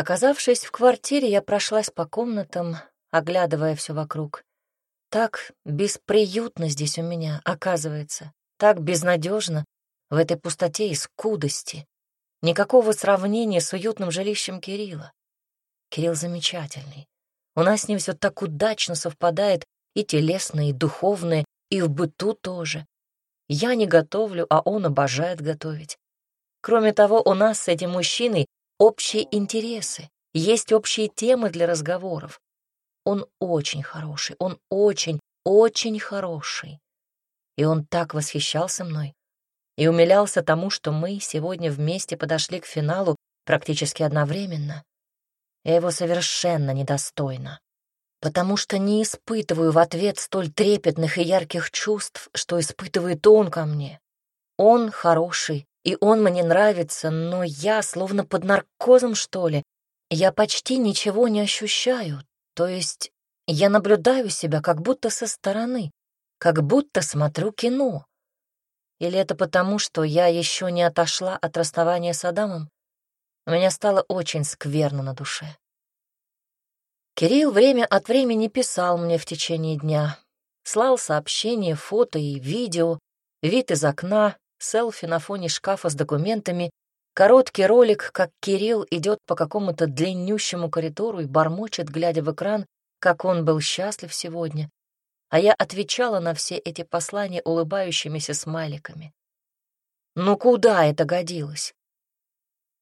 Оказавшись в квартире, я прошлась по комнатам, оглядывая все вокруг. Так бесприютно здесь у меня, оказывается, так безнадежно в этой пустоте и скудости. Никакого сравнения с уютным жилищем Кирилла. Кирилл замечательный. У нас с ним все так удачно совпадает и телесное, и духовное, и в быту тоже. Я не готовлю, а он обожает готовить. Кроме того, у нас с этим мужчиной общие интересы, есть общие темы для разговоров. Он очень хороший, он очень, очень хороший. И он так восхищался мной и умилялся тому, что мы сегодня вместе подошли к финалу практически одновременно. Я его совершенно недостойна, потому что не испытываю в ответ столь трепетных и ярких чувств, что испытывает он ко мне. Он хороший, и он мне нравится, но я словно под наркозом, что ли. Я почти ничего не ощущаю, то есть я наблюдаю себя как будто со стороны, как будто смотрю кино. Или это потому, что я еще не отошла от расставания с Адамом? Меня стало очень скверно на душе. Кирилл время от времени писал мне в течение дня, слал сообщения, фото и видео, вид из окна, селфи на фоне шкафа с документами, короткий ролик, как Кирилл идет по какому-то длиннющему коридору и бормочет, глядя в экран, как он был счастлив сегодня. А я отвечала на все эти послания улыбающимися смайликами. Ну куда это годилось?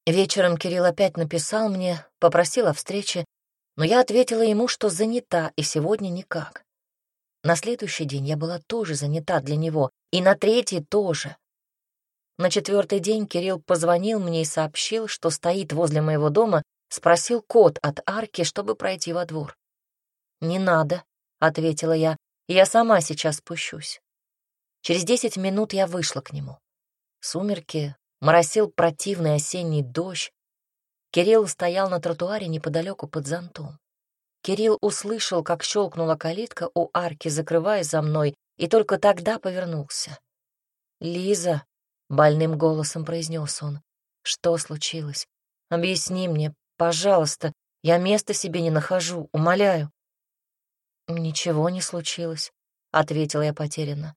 Вечером Кирилл опять написал мне, попросил о встрече, но я ответила ему, что занята и сегодня никак. На следующий день я была тоже занята для него, и на третий тоже. На четвертый день Кирилл позвонил мне и сообщил, что стоит возле моего дома, спросил код от арки, чтобы пройти во двор. «Не надо», — ответила я, — «я сама сейчас спущусь». Через десять минут я вышла к нему. Сумерки, моросил противный осенний дождь. Кирилл стоял на тротуаре неподалеку под зонтом. Кирилл услышал, как щелкнула калитка у арки, закрывая за мной, и только тогда повернулся. «Лиза», Больным голосом произнес он. Что случилось? Объясни мне, пожалуйста. Я места себе не нахожу, умоляю. Ничего не случилось, ответила я потерянно.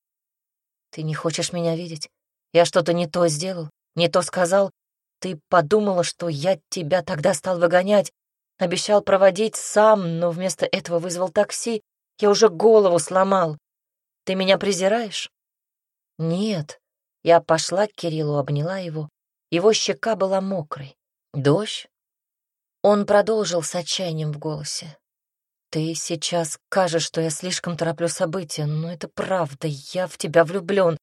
Ты не хочешь меня видеть? Я что-то не то сделал, не то сказал. Ты подумала, что я тебя тогда стал выгонять, обещал проводить сам, но вместо этого вызвал такси. Я уже голову сломал. Ты меня презираешь? Нет, я пошла к Кириллу, обняла его. Его щека была мокрой. Дождь? Он продолжил с отчаянием в голосе. «Ты сейчас скажешь, что я слишком тороплю события, но это правда, я в тебя влюблен.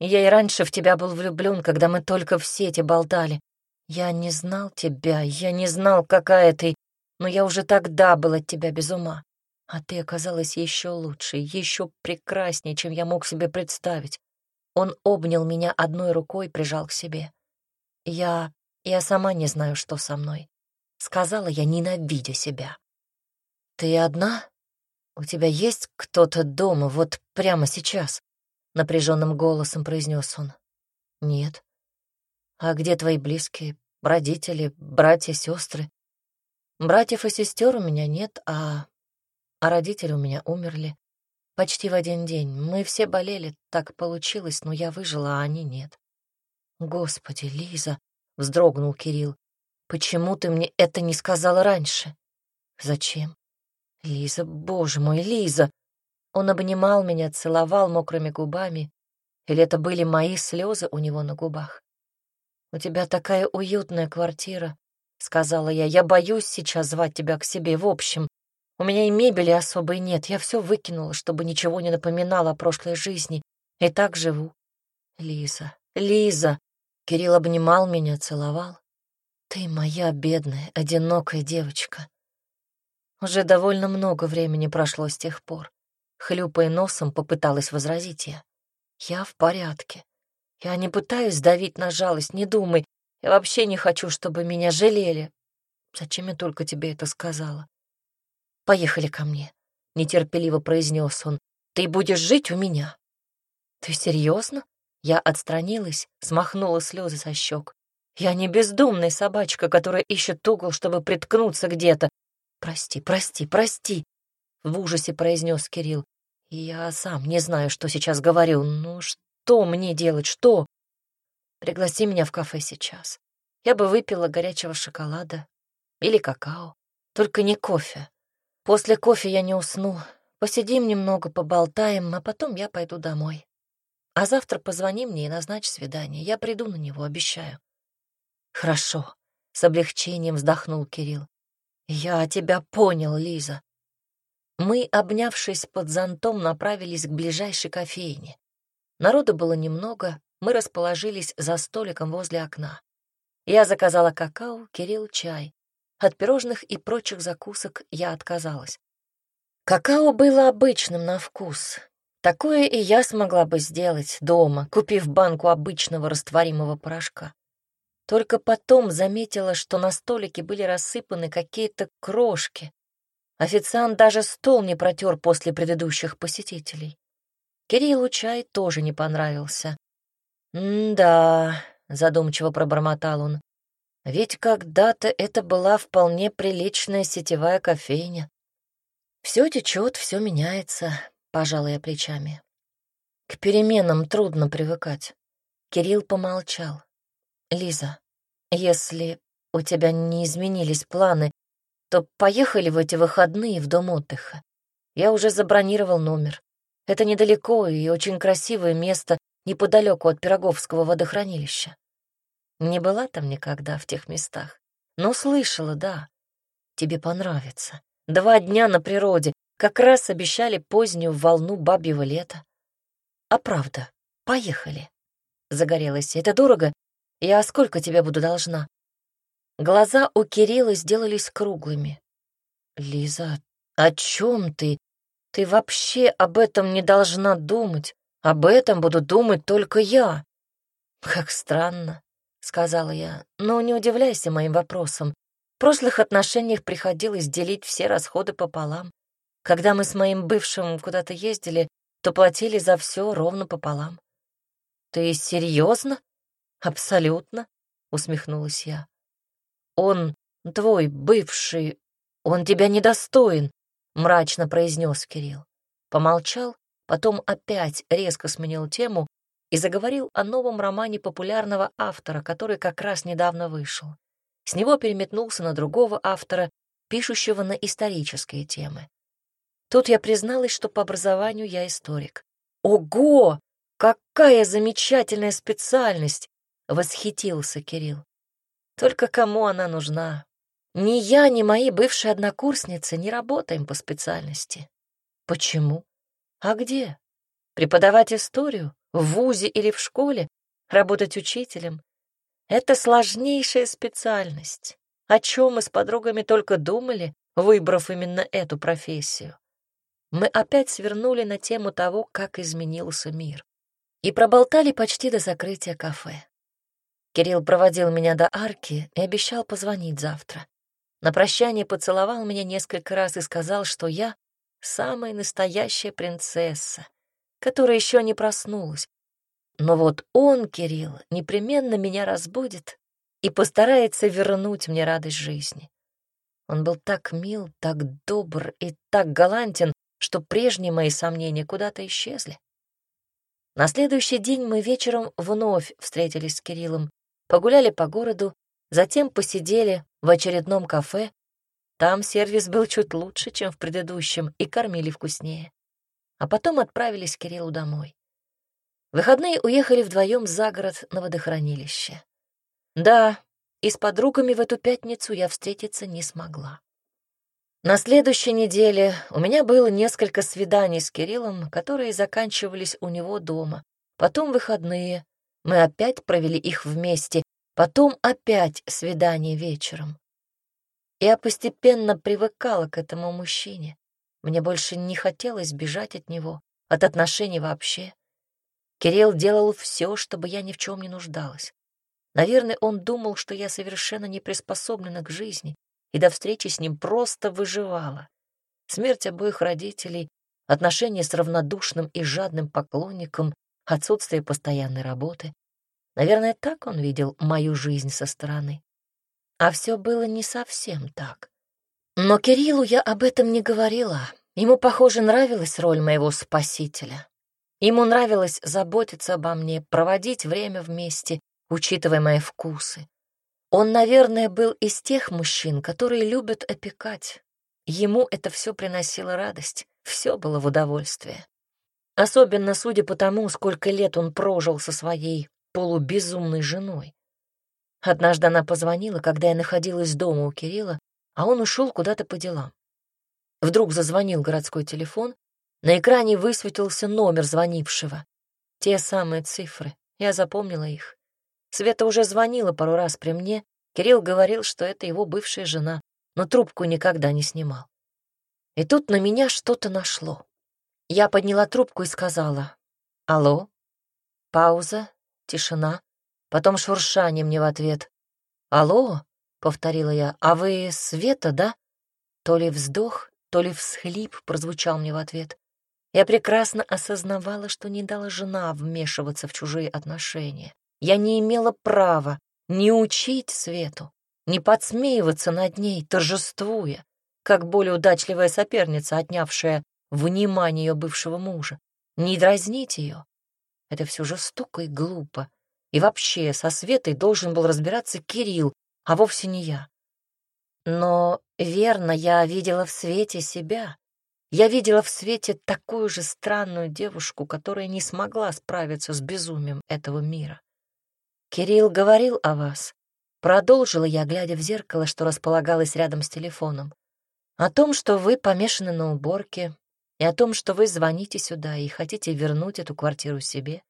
Я и раньше в тебя был влюблен, когда мы только в сети болтали. Я не знал тебя, я не знал, какая ты, но я уже тогда был от тебя без ума. А ты оказалась еще лучше, еще прекраснее, чем я мог себе представить. Он обнял меня одной рукой, прижал к себе. Я... я сама не знаю, что со мной. Сказала я, ненавидя себя. «Ты одна? У тебя есть кто-то дома, вот прямо сейчас?» Напряженным голосом произнес он. «Нет». «А где твои близкие? Родители, братья, сестры?» «Братьев и сестер у меня нет, а... а родители у меня умерли. Почти в один день. Мы все болели, так получилось, но я выжила, а они нет. Господи, Лиза, вздрогнул Кирилл. Почему ты мне это не сказала раньше? Зачем? Лиза, боже мой, Лиза! Он обнимал меня, целовал мокрыми губами. Или это были мои слезы у него на губах? «У тебя такая уютная квартира», — сказала я. «Я боюсь сейчас звать тебя к себе. В общем, у меня и мебели особой нет, я все выкинула, чтобы ничего не напоминало о прошлой жизни. И так живу. Лиза, Лиза. Кирилл обнимал меня, целовал. Ты моя бедная, одинокая девочка. Уже довольно много времени прошло с тех пор. Хлюпая носом, попыталась возразить я. Я в порядке. Я не пытаюсь давить на жалость, не думай. Я вообще не хочу, чтобы меня жалели. Зачем я только тебе это сказала? Поехали ко мне», — нетерпеливо произнес он. «Ты будешь жить у меня». «Ты серьезно? Я отстранилась, смахнула слезы со щек. Я не бездумная собачка, которая ищет угол, чтобы приткнуться где-то. Прости, прости, прости, — в ужасе произнес Кирилл. Я сам не знаю, что сейчас говорю. Ну что мне делать, что? Пригласи меня в кафе сейчас. Я бы выпила горячего шоколада или какао, только не кофе. После кофе я не усну. Посидим немного, поболтаем, а потом я пойду домой. А завтра позвони мне и назначь свидание. Я приду на него, обещаю. Хорошо, с облегчением вздохнул Кирилл. Я тебя понял, Лиза. Мы, обнявшись под зонтом, направились к ближайшей кофейне. Народу было немного, мы расположились за столиком возле окна. Я заказала какао, Кирилл — чай. От пирожных и прочих закусок я отказалась. Какао было обычным на вкус. Такое и я смогла бы сделать дома, купив банку обычного растворимого порошка. Только потом заметила, что на столике были рассыпаны какие-то крошки. Официант даже стол не протер после предыдущих посетителей. Кириллу чай тоже не понравился. «М-да», — задумчиво пробормотал он, — «ведь когда-то это была вполне приличная сетевая кофейня. Все течет, все меняется», — пожал я плечами. «К переменам трудно привыкать». Кирилл помолчал. «Лиза, если у тебя не изменились планы, то поехали в эти выходные в дом отдыха. Я уже забронировал номер. Это недалеко и очень красивое место неподалеку от Пироговского водохранилища. Не была там никогда в тех местах, но слышала, да. Тебе понравится. Два дня на природе, как раз обещали позднюю волну бабьего лета. А правда, поехали. Загорелась. Это дорого? Я сколько тебе буду должна? Глаза у Кирилла сделались круглыми. Лиза, о чем ты? Ты вообще об этом не должна думать. Об этом буду думать только я. Как странно, сказала я. Но не удивляйся моим вопросам. В прошлых отношениях приходилось делить все расходы пополам. Когда мы с моим бывшим куда-то ездили, то платили за все ровно пополам. Ты серьезно? Абсолютно, усмехнулась я. Он твой бывший, он тебя недостоин, — мрачно произнес Кирилл. Помолчал, потом опять резко сменил тему и заговорил о новом романе популярного автора, который как раз недавно вышел. С него переметнулся на другого автора, пишущего на исторические темы. Тут я призналась, что по образованию я историк. «Ого! Какая замечательная специальность!» — восхитился Кирилл. «Только кому она нужна? Ни я, ни мои бывшие однокурсницы не работаем по специальности. Почему? А где? Преподавать историю? В ВУЗе или в школе? Работать учителем? Это сложнейшая специальность. О чем мы с подругами только думали, выбрав именно эту профессию. Мы опять свернули на тему того, как изменился мир. И проболтали почти до закрытия кафе. Кирилл проводил меня до арки и обещал позвонить завтра. На прощание поцеловал меня несколько раз и сказал, что я самая настоящая принцесса, которая еще не проснулась. Но вот он, Кирилл, непременно меня разбудит и постарается вернуть мне радость жизни. Он был так мил, так добр и так галантен, что прежние мои сомнения куда-то исчезли. На следующий день мы вечером вновь встретились с Кириллом, погуляли по городу Затем посидели в очередном кафе. Там сервис был чуть лучше, чем в предыдущем, и кормили вкуснее. А потом отправились к Кириллу домой. выходные уехали вдвоем за город на водохранилище. Да, и с подругами в эту пятницу я встретиться не смогла. На следующей неделе у меня было несколько свиданий с Кириллом, которые заканчивались у него дома. Потом выходные. Мы опять провели их вместе, Потом опять свидание вечером. Я постепенно привыкала к этому мужчине. Мне больше не хотелось бежать от него, от отношений вообще. Кирилл делал все, чтобы я ни в чем не нуждалась. Наверное, он думал, что я совершенно не приспособлена к жизни, и до встречи с ним просто выживала. Смерть обоих родителей, отношения с равнодушным и жадным поклонником, отсутствие постоянной работы. Наверное, так он видел мою жизнь со стороны. А все было не совсем так. Но Кириллу я об этом не говорила. Ему, похоже, нравилась роль моего спасителя. Ему нравилось заботиться обо мне, проводить время вместе, учитывая мои вкусы. Он, наверное, был из тех мужчин, которые любят опекать. Ему это все приносило радость, все было в удовольствие. Особенно судя по тому, сколько лет он прожил со своей полубезумной женой. Однажды она позвонила, когда я находилась дома у Кирилла, а он ушел куда-то по делам. Вдруг зазвонил городской телефон, на экране высветился номер звонившего. Те самые цифры, я запомнила их. Света уже звонила пару раз при мне, Кирилл говорил, что это его бывшая жена, но трубку никогда не снимал. И тут на меня что-то нашло. Я подняла трубку и сказала «Алло?» Пауза, тишина, потом шуршание мне в ответ. «Алло?» — повторила я. «А вы Света, да?» То ли вздох, то ли всхлип прозвучал мне в ответ. Я прекрасно осознавала, что не должна вмешиваться в чужие отношения. Я не имела права не учить Свету, не подсмеиваться над ней, торжествуя, как более удачливая соперница, отнявшая внимание ее бывшего мужа, не дразнить ее. Это все жестоко и глупо. И вообще, со Светой должен был разбираться Кирилл, а вовсе не я. Но, верно, я видела в Свете себя. Я видела в Свете такую же странную девушку, которая не смогла справиться с безумием этого мира. Кирилл говорил о вас. Продолжила я, глядя в зеркало, что располагалось рядом с телефоном. О том, что вы помешаны на уборке, и о том, что вы звоните сюда и хотите вернуть эту квартиру себе.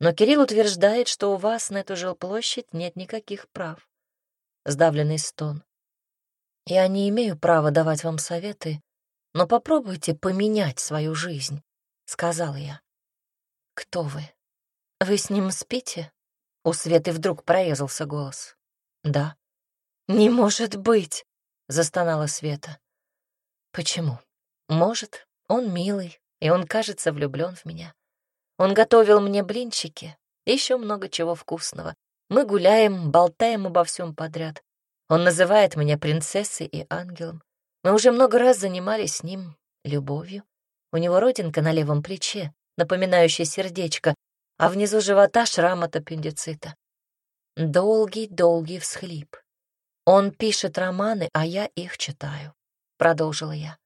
Но Кирилл утверждает, что у вас на эту жилплощадь нет никаких прав. Сдавленный стон. Я не имею права давать вам советы, но попробуйте поменять свою жизнь, — сказала я. Кто вы? Вы с ним спите? У Светы вдруг прорезался голос. Да. Не может быть, — застонала Света. Почему? Может, он милый, и он, кажется, влюблен в меня. Он готовил мне блинчики, еще много чего вкусного. Мы гуляем, болтаем обо всем подряд. Он называет меня принцессой и ангелом. Мы уже много раз занимались с ним любовью. У него родинка на левом плече, напоминающая сердечко, а внизу живота шрам от аппендицита. Долгий-долгий всхлип. Он пишет романы, а я их читаю, — продолжила я.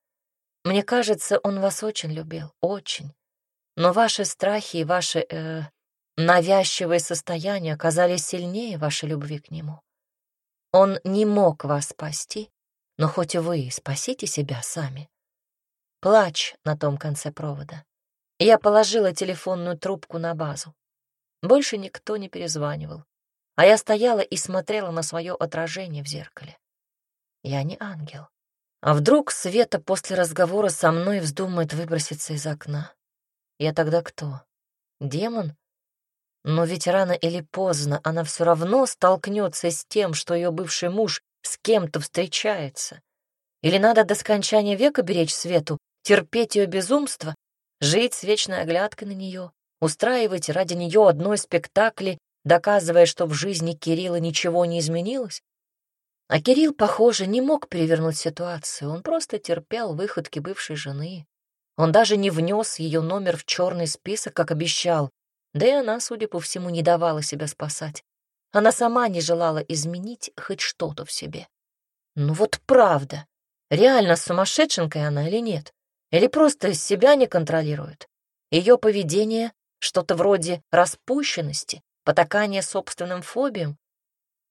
Мне кажется, он вас очень любил, очень. Но ваши страхи и ваши э, навязчивые состояния оказались сильнее вашей любви к нему. Он не мог вас спасти, но хоть вы спасите себя сами. Плач на том конце провода. Я положила телефонную трубку на базу. Больше никто не перезванивал, а я стояла и смотрела на свое отражение в зеркале. Я не ангел. А вдруг Света после разговора со мной вздумает выброситься из окна? Я тогда кто? Демон? Но ведь рано или поздно она все равно столкнется с тем, что ее бывший муж с кем-то встречается. Или надо до скончания века беречь Свету, терпеть ее безумство, жить с вечной оглядкой на нее, устраивать ради нее одной спектакли, доказывая, что в жизни Кирилла ничего не изменилось? А Кирилл, похоже, не мог перевернуть ситуацию, он просто терпел выходки бывшей жены. Он даже не внес ее номер в черный список, как обещал, да и она, судя по всему, не давала себя спасать. Она сама не желала изменить хоть что-то в себе. Ну вот правда, реально сумасшедшенкой она или нет? Или просто себя не контролирует? Ее поведение — что-то вроде распущенности, потакания собственным фобиям,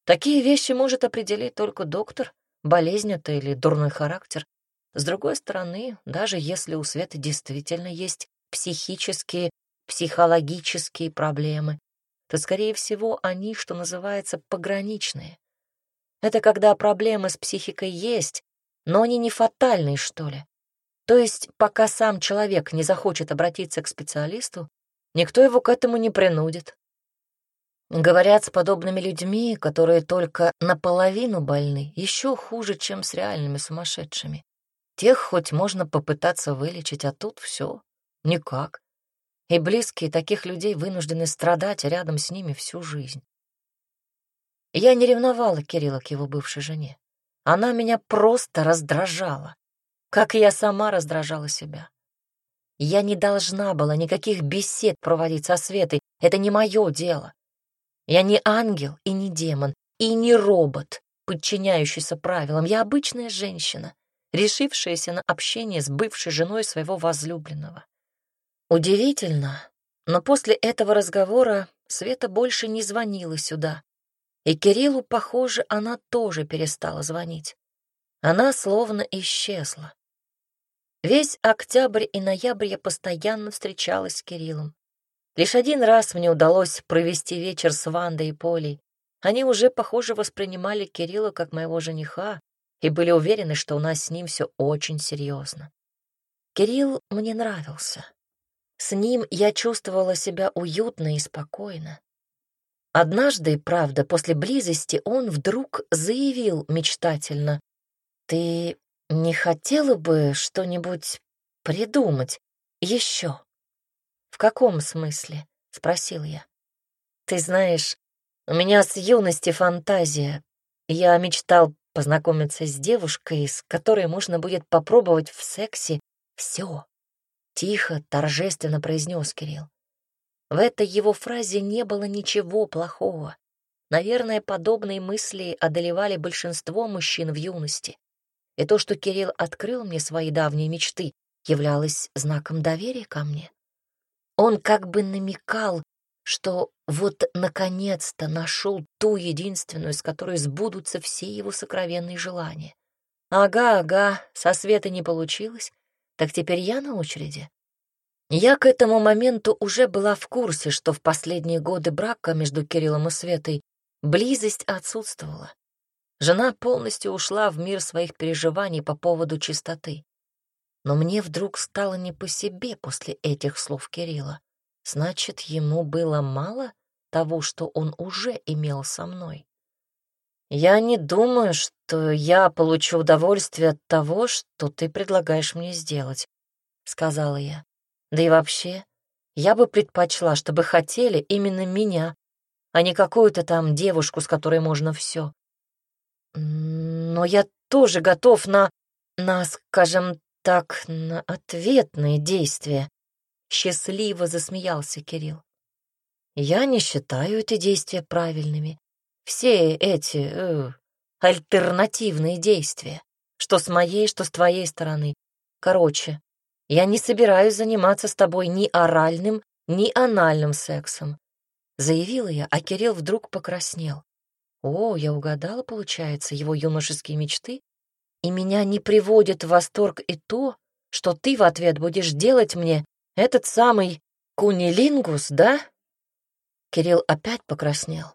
Такие вещи может определить только доктор, болезнь это или дурной характер. С другой стороны, даже если у Светы действительно есть психические, психологические проблемы, то, скорее всего, они, что называется, пограничные. Это когда проблемы с психикой есть, но они не фатальные, что ли. То есть, пока сам человек не захочет обратиться к специалисту, никто его к этому не принудит. Говорят, с подобными людьми, которые только наполовину больны, еще хуже, чем с реальными сумасшедшими. Тех хоть можно попытаться вылечить, а тут все никак. И близкие таких людей вынуждены страдать рядом с ними всю жизнь. Я не ревновала Кирилла к его бывшей жене. Она меня просто раздражала, как и я сама раздражала себя. Я не должна была никаких бесед проводить со Светой, это не мое дело. Я не ангел и не демон, и не робот, подчиняющийся правилам. Я обычная женщина, решившаяся на общение с бывшей женой своего возлюбленного. Удивительно, но после этого разговора Света больше не звонила сюда. И Кириллу, похоже, она тоже перестала звонить. Она словно исчезла. Весь октябрь и ноябрь я постоянно встречалась с Кириллом. Лишь один раз мне удалось провести вечер с Вандой и Полей. Они уже, похоже, воспринимали Кирилла как моего жениха и были уверены, что у нас с ним все очень серьезно. Кирилл мне нравился. С ним я чувствовала себя уютно и спокойно. Однажды, правда, после близости он вдруг заявил мечтательно, «Ты не хотела бы что-нибудь придумать еще?» «В каком смысле?» — спросил я. «Ты знаешь, у меня с юности фантазия. Я мечтал познакомиться с девушкой, с которой можно будет попробовать в сексе все. Тихо, торжественно произнес Кирилл. В этой его фразе не было ничего плохого. Наверное, подобные мысли одолевали большинство мужчин в юности. И то, что Кирилл открыл мне свои давние мечты, являлось знаком доверия ко мне. Он как бы намекал, что вот наконец-то нашел ту единственную, с которой сбудутся все его сокровенные желания. Ага, ага, со света не получилось, так теперь я на очереди. Я к этому моменту уже была в курсе, что в последние годы брака между Кириллом и Светой близость отсутствовала. Жена полностью ушла в мир своих переживаний по поводу чистоты. Но мне вдруг стало не по себе после этих слов Кирилла. Значит, ему было мало того, что он уже имел со мной. «Я не думаю, что я получу удовольствие от того, что ты предлагаешь мне сделать», — сказала я. «Да и вообще, я бы предпочла, чтобы хотели именно меня, а не какую-то там девушку, с которой можно все. Но я тоже готов на, на, скажем так, на ответные действия. Счастливо засмеялся Кирилл. Я не считаю эти действия правильными. Все эти э, альтернативные действия, что с моей, что с твоей стороны. Короче, я не собираюсь заниматься с тобой ни оральным, ни анальным сексом. Заявила я, а Кирилл вдруг покраснел. О, я угадала, получается, его юношеские мечты и меня не приводит в восторг и то, что ты в ответ будешь делать мне этот самый кунилингус, да? Кирилл опять покраснел.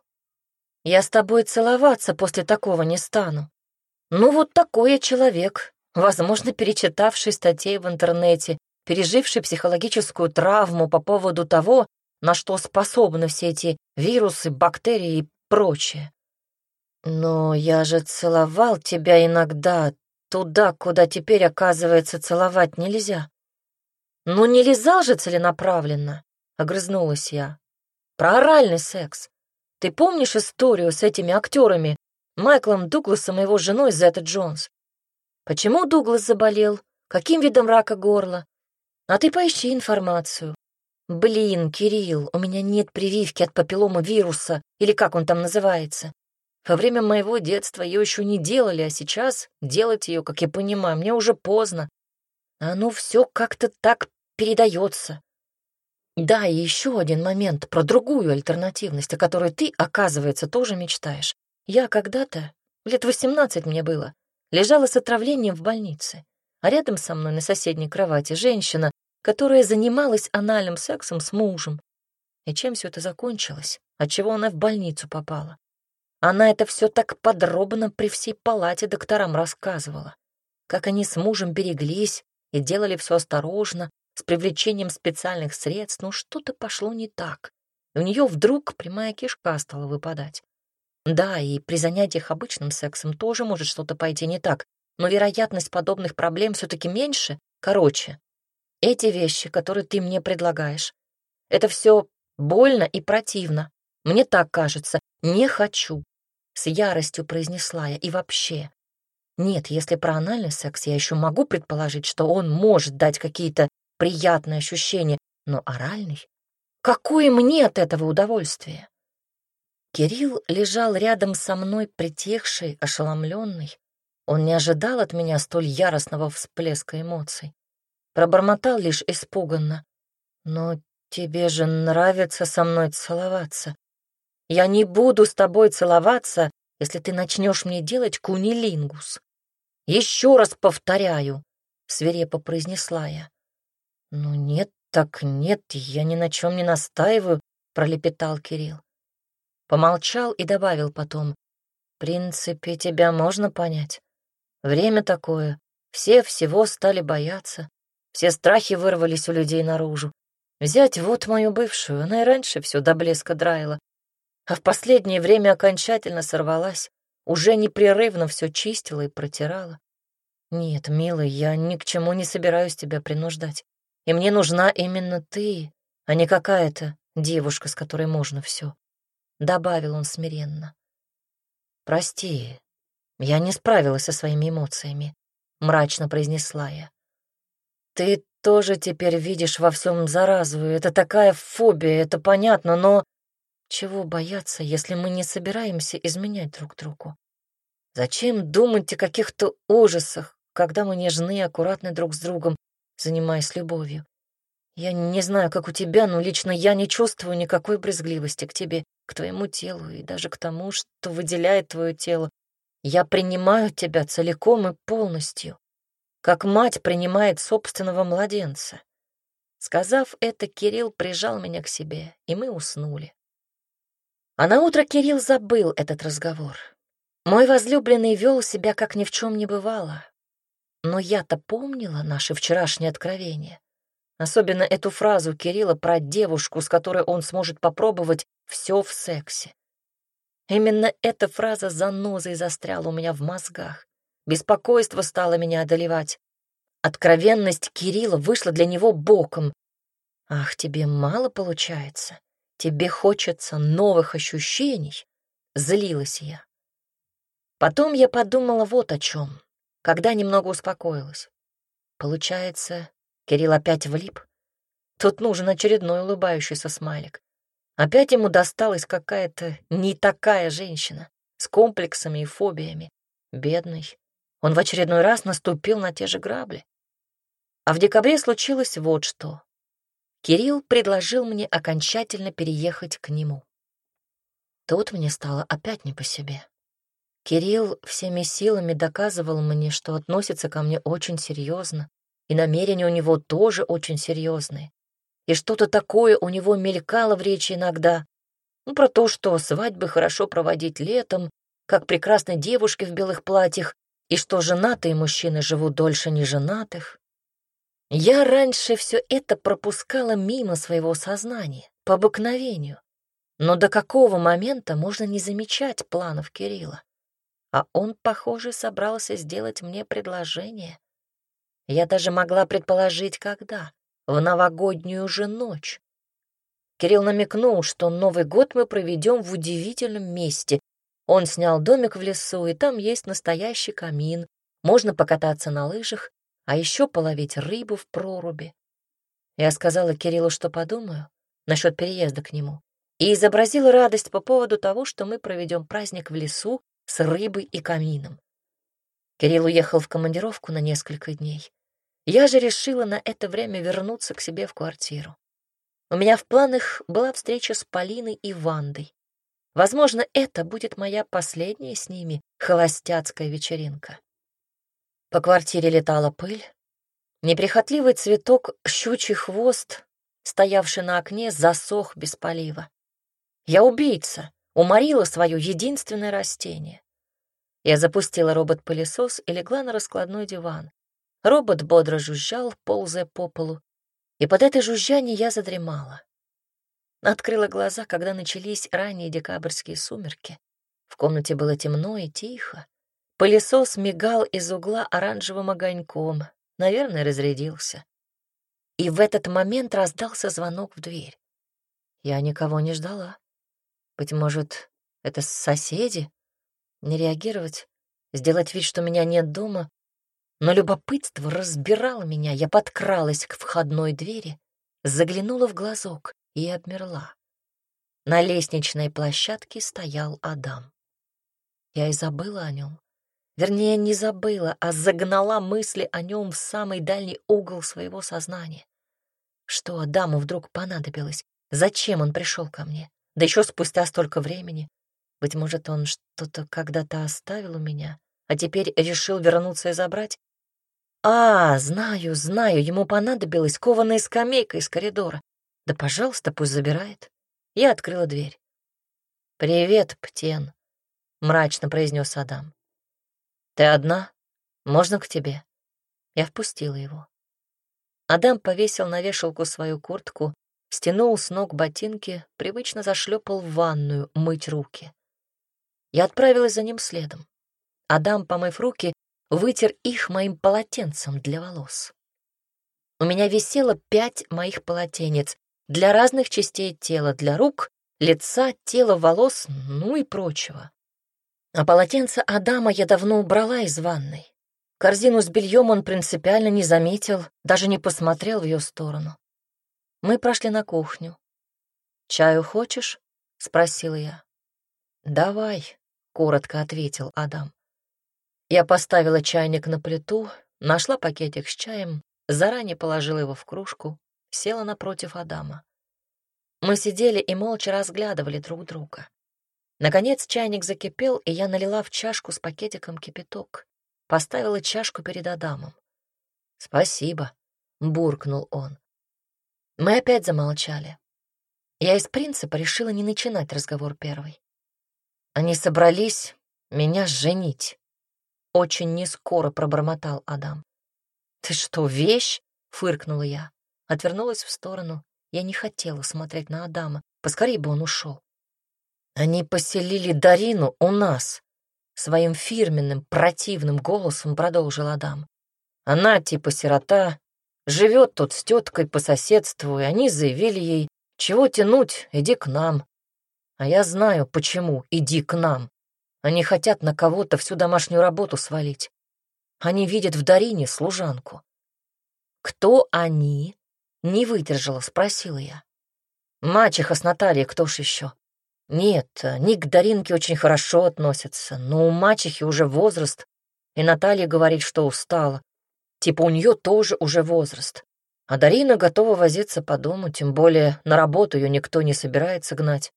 Я с тобой целоваться после такого не стану. Ну вот такой я человек, возможно, перечитавший статей в интернете, переживший психологическую травму по поводу того, на что способны все эти вирусы, бактерии и прочее. Но я же целовал тебя иногда туда, куда теперь, оказывается, целовать нельзя. Ну не лизал же целенаправленно, огрызнулась я. Про оральный секс. Ты помнишь историю с этими актерами, Майклом Дугласом и его женой Зетта Джонс? Почему Дуглас заболел? Каким видом рака горла? А ты поищи информацию. Блин, Кирилл, у меня нет прививки от папиллома вируса, или как он там называется. Во время моего детства ее еще не делали, а сейчас делать ее, как я понимаю, мне уже поздно. А ну все как-то так передается. Да, и еще один момент про другую альтернативность, о которой ты, оказывается, тоже мечтаешь. Я когда-то, лет восемнадцать мне было, лежала с отравлением в больнице, а рядом со мной на соседней кровати женщина, которая занималась анальным сексом с мужем. И чем все это закончилось? Отчего она в больницу попала? Она это все так подробно при всей палате докторам рассказывала, как они с мужем береглись и делали все осторожно, с привлечением специальных средств, но что-то пошло не так. У нее вдруг прямая кишка стала выпадать. Да, и при занятиях обычным сексом тоже может что-то пойти не так, но вероятность подобных проблем все-таки меньше. Короче, эти вещи, которые ты мне предлагаешь, Это все больно и противно. Мне так кажется. Не хочу. С яростью произнесла я. И вообще. Нет, если про анальный секс я еще могу предположить, что он может дать какие-то приятные ощущения, но оральный? Какое мне от этого удовольствие? Кирилл лежал рядом со мной, притихший, ошеломленный. Он не ожидал от меня столь яростного всплеска эмоций. Пробормотал лишь испуганно. «Но тебе же нравится со мной целоваться. Я не буду с тобой целоваться, если ты начнешь мне делать кунилингус. Еще раз повторяю», — свирепо произнесла я. «Ну нет, так нет, я ни на чем не настаиваю», — пролепетал Кирилл. Помолчал и добавил потом. «В принципе, тебя можно понять. Время такое. Все всего стали бояться. Все страхи вырвались у людей наружу. Взять вот мою бывшую, она и раньше все до блеска драила. А в последнее время окончательно сорвалась. Уже непрерывно все чистила и протирала. Нет, милый, я ни к чему не собираюсь тебя принуждать. И мне нужна именно ты, а не какая-то девушка, с которой можно все добавил он смиренно. «Прости, я не справилась со своими эмоциями», — мрачно произнесла я. «Ты тоже теперь видишь во всем заразу, это такая фобия, это понятно, но чего бояться, если мы не собираемся изменять друг другу? Зачем думать о каких-то ужасах, когда мы нежны и аккуратны друг с другом, занимаясь любовью? Я не знаю, как у тебя, но лично я не чувствую никакой брезгливости к тебе к твоему телу и даже к тому, что выделяет твое тело. Я принимаю тебя целиком и полностью, как мать принимает собственного младенца. Сказав это, Кирилл прижал меня к себе, и мы уснули. А на утро Кирилл забыл этот разговор. Мой возлюбленный вел себя, как ни в чем не бывало. Но я-то помнила наши вчерашние откровения. Особенно эту фразу Кирилла про девушку, с которой он сможет попробовать все в сексе. Именно эта фраза занозой застряла у меня в мозгах. Беспокойство стало меня одолевать. Откровенность Кирилла вышла для него боком. «Ах, тебе мало получается? Тебе хочется новых ощущений?» Злилась я. Потом я подумала вот о чем, когда немного успокоилась. Получается, Кирилл опять влип. Тут нужен очередной улыбающийся смайлик. Опять ему досталась какая-то не такая женщина, с комплексами и фобиями. Бедный. Он в очередной раз наступил на те же грабли. А в декабре случилось вот что. Кирилл предложил мне окончательно переехать к нему. Тут мне стало опять не по себе. Кирилл всеми силами доказывал мне, что относится ко мне очень серьезно, и намерения у него тоже очень серьезные. И что-то такое у него мелькало в речи иногда. Ну, про то, что свадьбы хорошо проводить летом, как прекрасны девушки в белых платьях, и что женатые мужчины живут дольше неженатых. Я раньше все это пропускала мимо своего сознания, по обыкновению. Но до какого момента можно не замечать планов Кирилла? А он, похоже, собрался сделать мне предложение. Я даже могла предположить, когда. В новогоднюю же ночь. Кирилл намекнул, что Новый год мы проведем в удивительном месте. Он снял домик в лесу, и там есть настоящий камин. Можно покататься на лыжах, а еще половить рыбу в проруби. Я сказала Кириллу, что подумаю насчет переезда к нему, и изобразила радость по поводу того, что мы проведем праздник в лесу с рыбой и камином. Кирилл уехал в командировку на несколько дней. Я же решила на это время вернуться к себе в квартиру. У меня в планах была встреча с Полиной и Вандой. Возможно, это будет моя последняя с ними холостяцкая вечеринка. По квартире летала пыль. Неприхотливый цветок щучий хвост, стоявший на окне, засох без полива. Я убийца, уморила свое единственное растение. Я запустила робот-пылесос и легла на раскладной диван. Робот бодро жужжал, ползая по полу, и под это жужжание я задремала. Открыла глаза, когда начались ранние декабрьские сумерки. В комнате было темно и тихо. Пылесос мигал из угла оранжевым огоньком, наверное, разрядился. И в этот момент раздался звонок в дверь. Я никого не ждала. Быть может, это соседи? Не реагировать, сделать вид, что меня нет дома. Но любопытство разбирало меня. Я подкралась к входной двери, заглянула в глазок и обмерла. На лестничной площадке стоял Адам. Я и забыла о нем. Вернее, не забыла, а загнала мысли о нем в самый дальний угол своего сознания. Что Адаму вдруг понадобилось? Зачем он пришел ко мне? Да еще спустя столько времени. Быть может, он что-то когда-то оставил у меня, а теперь решил вернуться и забрать? А, знаю, знаю, ему понадобилась кованая скамейка из коридора. Да, пожалуйста, пусть забирает. Я открыла дверь. «Привет, Птен», — мрачно произнес Адам. «Ты одна? Можно к тебе?» Я впустила его. Адам повесил на вешалку свою куртку, стянул с ног ботинки, привычно зашлепал в ванную мыть руки. Я отправилась за ним следом. Адам, помыв руки, вытер их моим полотенцем для волос. У меня висело пять моих полотенец для разных частей тела, для рук, лица, тела, волос, ну и прочего. А полотенце Адама я давно убрала из ванной. Корзину с бельем он принципиально не заметил, даже не посмотрел в ее сторону. Мы прошли на кухню. «Чаю хочешь?» — спросила я. «Давай», — коротко ответил Адам. Я поставила чайник на плиту, нашла пакетик с чаем, заранее положила его в кружку, села напротив Адама. Мы сидели и молча разглядывали друг друга. Наконец чайник закипел, и я налила в чашку с пакетиком кипяток. Поставила чашку перед Адамом. «Спасибо», — буркнул он. Мы опять замолчали. Я из принципа решила не начинать разговор первой. Они собрались меня женить. Очень нескоро пробормотал Адам. «Ты что, вещь?» — фыркнула я. Отвернулась в сторону. Я не хотела смотреть на Адама. Поскорее бы он ушел. Они поселили Дарину у нас. Своим фирменным, противным голосом продолжил Адам. Она типа сирота, Живет тут с теткой по соседству, и они заявили ей, чего тянуть, иди к нам. А я знаю, почему иди к нам. Они хотят на кого-то всю домашнюю работу свалить. Они видят в Дарине служанку. «Кто они?» — не выдержала, спросила я. «Мачеха с Натальей, кто ж еще?» «Нет, они к Даринке очень хорошо относятся, но у мачехи уже возраст, и Наталья говорит, что устала. Типа у нее тоже уже возраст. А Дарина готова возиться по дому, тем более на работу ее никто не собирается гнать.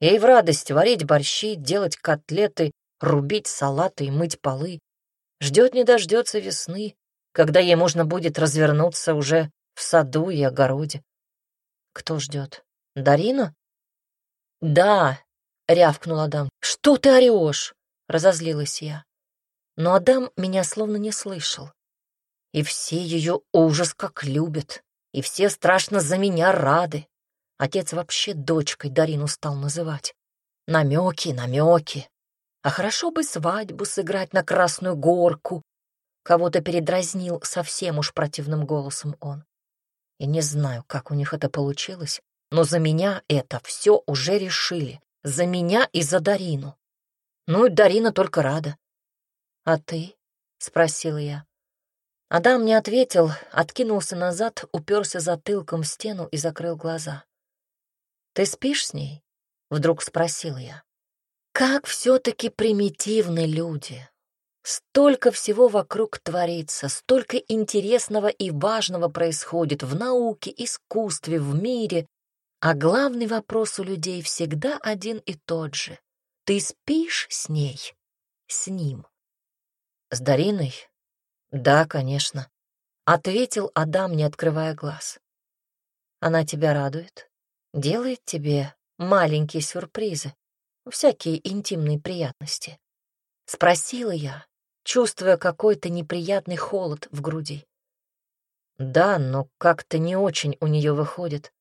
Ей в радость варить борщи, делать котлеты, рубить салаты и мыть полы. Ждет не дождется весны, когда ей можно будет развернуться уже в саду и огороде. Кто ждет? Дарина? Да, рявкнул Адам. Что ты орешь? Разозлилась я. Но Адам меня словно не слышал. И все ее ужас как любят, и все страшно за меня рады. Отец вообще дочкой Дарину стал называть. Намеки, намеки. А хорошо бы свадьбу сыграть на Красную Горку. Кого-то передразнил совсем уж противным голосом он. Я не знаю, как у них это получилось, но за меня это все уже решили. За меня и за Дарину. Ну и Дарина только рада. «А ты?» — спросила я. Адам не ответил, откинулся назад, уперся затылком в стену и закрыл глаза. «Ты спишь с ней?» — вдруг спросил я. «Как все-таки примитивны люди! Столько всего вокруг творится, столько интересного и важного происходит в науке, искусстве, в мире, а главный вопрос у людей всегда один и тот же. Ты спишь с ней? С ним?» «С Дариной?» «Да, конечно», — ответил Адам, не открывая глаз. «Она тебя радует, делает тебе маленькие сюрпризы, всякие интимные приятности». Спросила я, чувствуя какой-то неприятный холод в груди. «Да, но как-то не очень у нее выходит.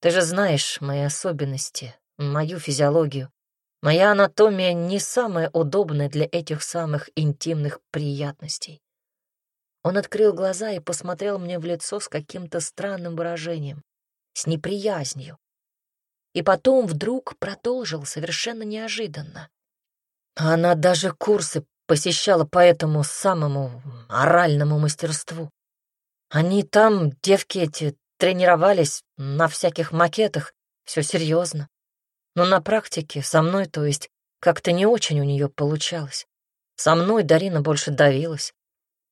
Ты же знаешь мои особенности, мою физиологию. Моя анатомия не самая удобная для этих самых интимных приятностей. Он открыл глаза и посмотрел мне в лицо с каким-то странным выражением, с неприязнью. и потом вдруг продолжил совершенно неожиданно. Она даже курсы посещала по этому самому оральному мастерству. Они там, девки эти, тренировались на всяких макетах, все серьезно. Но на практике, со мной, то есть, как-то не очень у нее получалось. Со мной Дарина больше давилась,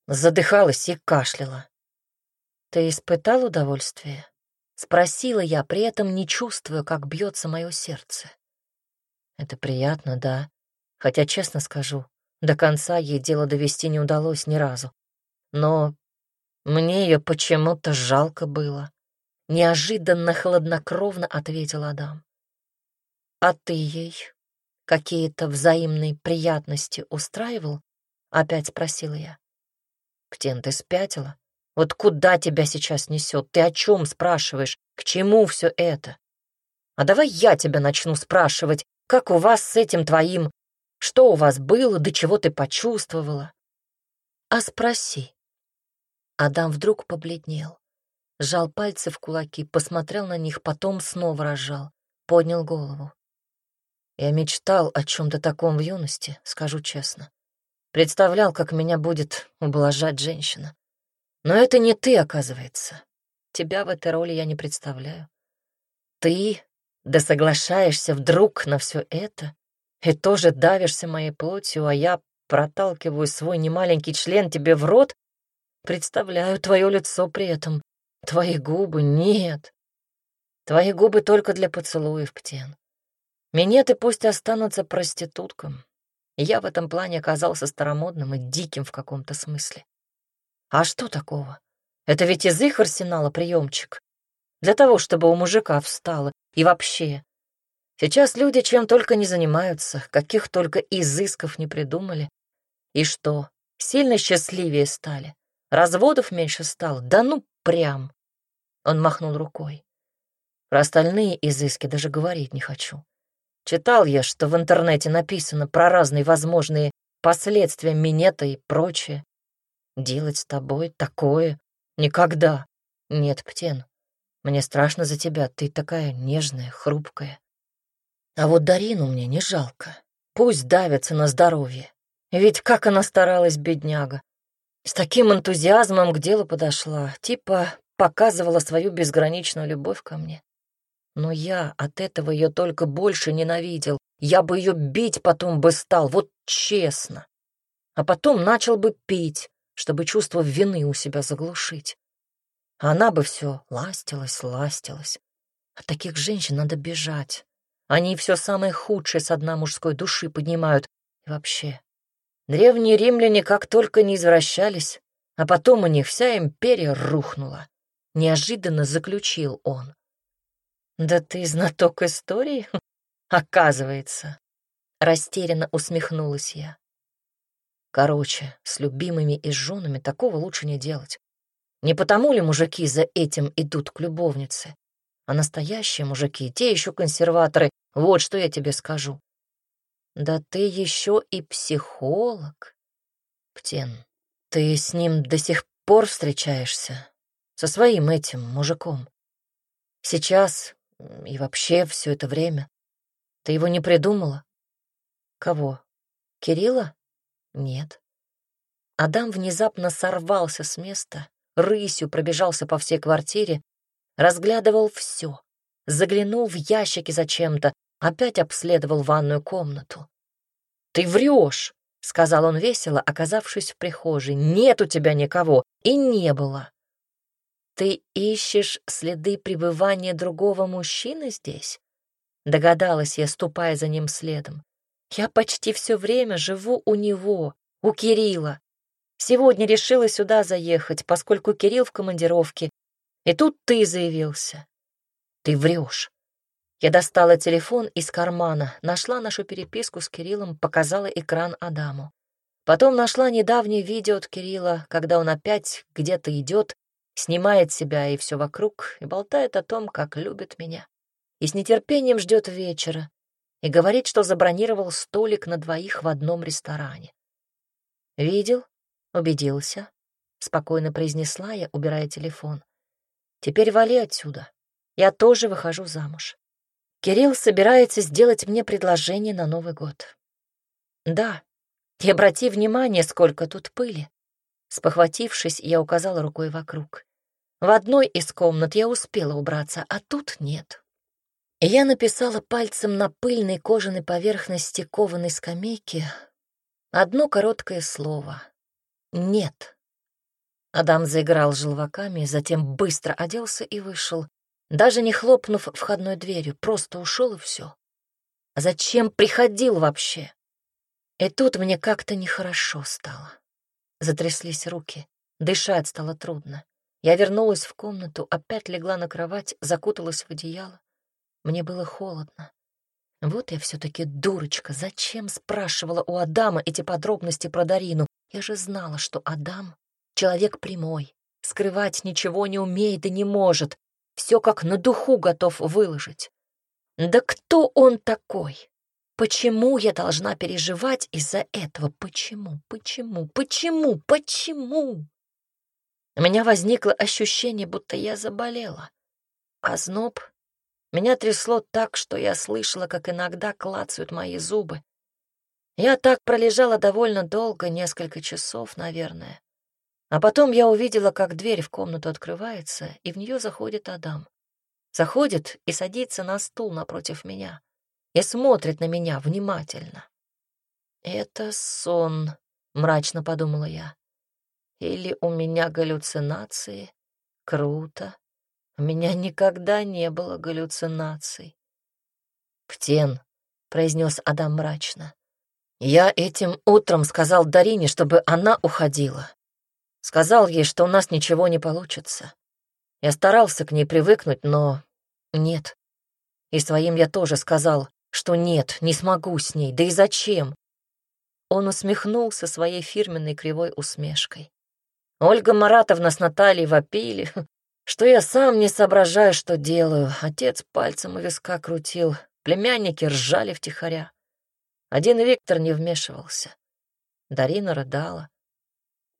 задыхалась и кашляла. «Ты испытал удовольствие?» — спросила я, при этом не чувствуя, как бьется мое сердце. «Это приятно, да, хотя, честно скажу, до конца ей дело довести не удалось ни разу. Но мне ее почему-то жалко было. Неожиданно хладнокровно ответил Адам. А ты ей какие-то взаимные приятности устраивал? Опять спросила я. Ктен, ты спятила? Вот куда тебя сейчас несет? Ты о чем спрашиваешь? К чему все это? А давай я тебя начну спрашивать, как у вас с этим твоим что у вас было, до чего ты почувствовала? А спроси. Адам вдруг побледнел. Сжал пальцы в кулаки, посмотрел на них, потом снова разжал, поднял голову. Я мечтал о чем-то таком в юности, скажу честно. Представлял, как меня будет ублажать женщина. Но это не ты, оказывается. Тебя в этой роли я не представляю. Ты, да соглашаешься вдруг на все это? и тоже давишься моей плотью, а я проталкиваю свой немаленький член тебе в рот, представляю твое лицо при этом. Твои губы нет. Твои губы только для поцелуев, Птен. Минеты пусть останутся проституткам. Я в этом плане оказался старомодным и диким в каком-то смысле. А что такого? Это ведь из их арсенала приемчик. Для того, чтобы у мужика встало. И вообще, Сейчас люди чем только не занимаются, каких только изысков не придумали. И что, сильно счастливее стали? Разводов меньше стало? Да ну прям. Он махнул рукой. Про остальные изыски даже говорить не хочу. Читал я, что в интернете написано про разные возможные последствия минета и прочее. Делать с тобой такое никогда. Нет, Птен, мне страшно за тебя, ты такая нежная, хрупкая. А вот Дарину мне не жалко. Пусть давится на здоровье. Ведь как она старалась, бедняга. С таким энтузиазмом к делу подошла, типа показывала свою безграничную любовь ко мне. Но я от этого ее только больше ненавидел. Я бы ее бить потом бы стал, вот честно. А потом начал бы пить, чтобы чувство вины у себя заглушить. А она бы все ластилась, ластилась. От таких женщин надо бежать. Они все самое худшее с дна мужской души поднимают. И вообще, древние римляне как только не извращались, а потом у них вся империя рухнула. Неожиданно заключил он. «Да ты знаток истории, оказывается», — растерянно усмехнулась я. Короче, с любимыми и с женами такого лучше не делать. Не потому ли мужики за этим идут к любовнице? А настоящие мужики, те еще консерваторы, вот что я тебе скажу. Да ты еще и психолог. Птен, ты с ним до сих пор встречаешься? Со своим этим мужиком? Сейчас и вообще все это время. Ты его не придумала? Кого? Кирилла? Нет. Адам внезапно сорвался с места, рысью пробежался по всей квартире, разглядывал все, заглянул в ящики зачем-то, опять обследовал ванную комнату. «Ты врешь!» — сказал он весело, оказавшись в прихожей. «Нет у тебя никого!» И не было. «Ты ищешь следы пребывания другого мужчины здесь?» Догадалась я, ступая за ним следом. «Я почти все время живу у него, у Кирилла. Сегодня решила сюда заехать, поскольку Кирилл в командировке, и тут ты заявился. Ты врешь. Я достала телефон из кармана, нашла нашу переписку с Кириллом, показала экран Адаму. Потом нашла недавнее видео от Кирилла, когда он опять где-то идет, снимает себя и все вокруг, и болтает о том, как любит меня. И с нетерпением ждет вечера, и говорит, что забронировал столик на двоих в одном ресторане. «Видел? Убедился?» — спокойно произнесла я, убирая телефон. Теперь вали отсюда. Я тоже выхожу замуж. Кирилл собирается сделать мне предложение на Новый год. Да, и обрати внимание, сколько тут пыли. Спохватившись, я указала рукой вокруг. В одной из комнат я успела убраться, а тут нет. Я написала пальцем на пыльной кожаной поверхности кованой скамейки одно короткое слово — «нет». Адам заиграл желваками, затем быстро оделся и вышел, даже не хлопнув входной дверью, просто ушел и все. Зачем приходил вообще? И тут мне как-то нехорошо стало. Затряслись руки, дышать стало трудно. Я вернулась в комнату, опять легла на кровать, закуталась в одеяло. Мне было холодно. Вот я все-таки дурочка. Зачем спрашивала у Адама эти подробности про Дарину? Я же знала, что Адам — человек прямой, скрывать ничего не умеет и не может, все как на духу готов выложить. Да кто он такой? Почему я должна переживать из-за этого? Почему? Почему? Почему? Почему? У меня возникло ощущение, будто я заболела. А зноб меня трясло так, что я слышала, как иногда клацают мои зубы. Я так пролежала довольно долго, несколько часов, наверное. А потом я увидела, как дверь в комнату открывается, и в нее заходит Адам. Заходит и садится на стул напротив меня и смотрит на меня внимательно. «Это сон», — мрачно подумала я. «Или у меня галлюцинации? Круто. У меня никогда не было галлюцинаций». «Птен», — произнес Адам мрачно. «Я этим утром сказал Дарине, чтобы она уходила. Сказал ей, что у нас ничего не получится. Я старался к ней привыкнуть, но нет. И своим я тоже сказал, что нет, не смогу с ней, да и зачем? Он усмехнулся своей фирменной кривой усмешкой. Ольга Маратовна с Натальей вопили, что я сам не соображаю, что делаю. Отец пальцем у виска крутил, племянники ржали втихаря. Один Виктор не вмешивался. Дарина рыдала.